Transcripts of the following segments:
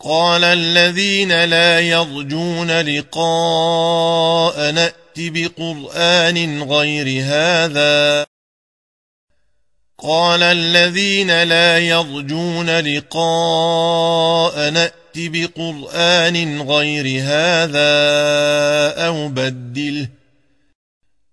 قال الذين لا يرجون لقاء نأت بقرآن غير هذا. قال الذين لا يرجون لقاء نأت بقرآن غير هذا أو بدله.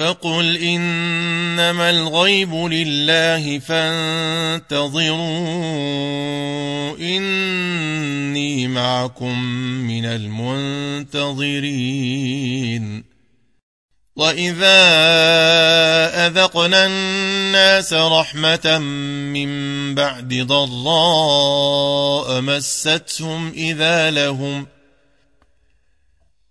فقل إنما الغيب لله فانتظروا إني معكم من المنتظرين. وإذا أذقنا الناس رحمة من بعد ضراء مستهم إذا لهم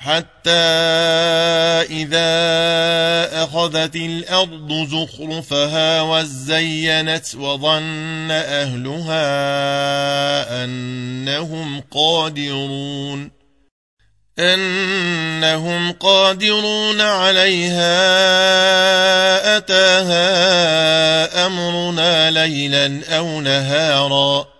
حتى إذا أخذت الأرض زخرفها وزينت وظن أهلها أنهم قادرون أنهم قادرون عليها أتاها أمرنا ليلا أو نهارا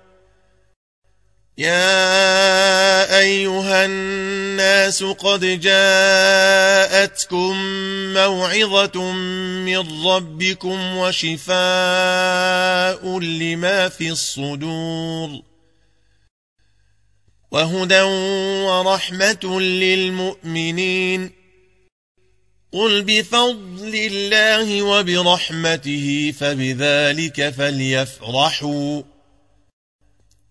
يا أيها الناس قد جاءتكم موعظة من ربكم وشفاء لما في الصدور وهدى ورحمة للمؤمنين قل بفضل الله وبرحمته فبذلك فليفرحوا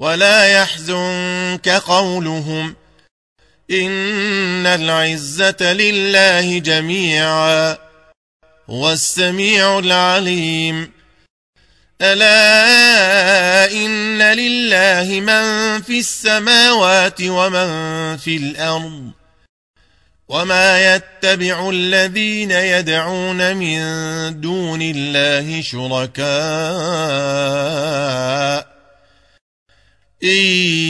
ولا يحزنك قولهم إن العزة لله جميعا هو السميع العليم ألا إن لله من في السماوات ومن في الأرض وما يتبع الذين يدعون من دون الله شركاء إن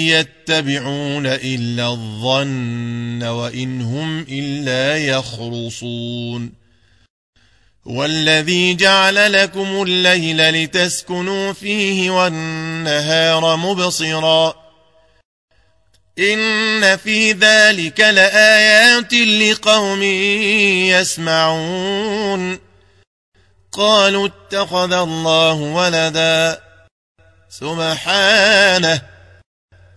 يتبعون إلا الظن وإن هم إلا يخرصون والذي جعل لكم الليل لتسكنوا فيه والنهار مبصرا إن في ذلك لآيات لقوم يسمعون قالوا اتخذ الله ولداً سبحانه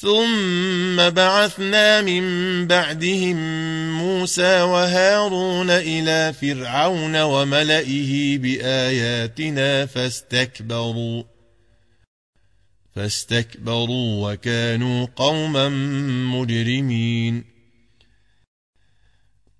ثم بعثنا من بعدهم موسى وهارون إلى فرعون وملئه بآياتنا فاستكبروا فاستكبروا وكانوا قوما مجرمين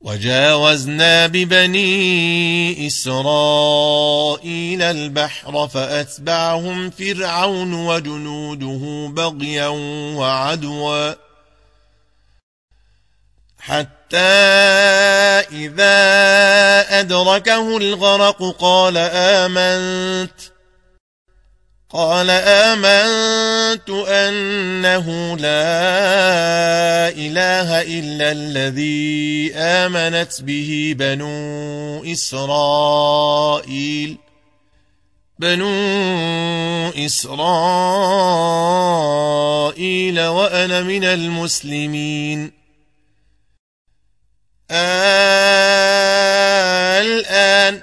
وجاوزنا ببني إسرائيل البحر فأتبعهم فرعون وجنوده بغيا وعدوا حتى إذا أدركه الغرق قال آمنت قال آمنت أنه لا إله إلا الذي آمنت به بنو إسرائيل. بنو إسرائيل وأنا من المسلمين. الآن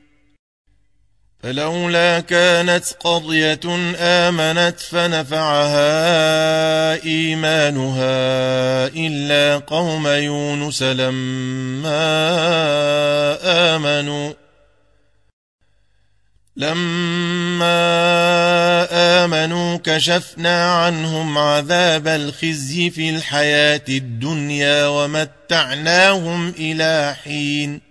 فلولا كانت قضية آمنت فنفعها إيمانها إلا قوم يونس لما آمنوا لما آمنوا كشفنا عنهم عذاب الخزي في الحياة الدنيا ومتعناهم إلى حين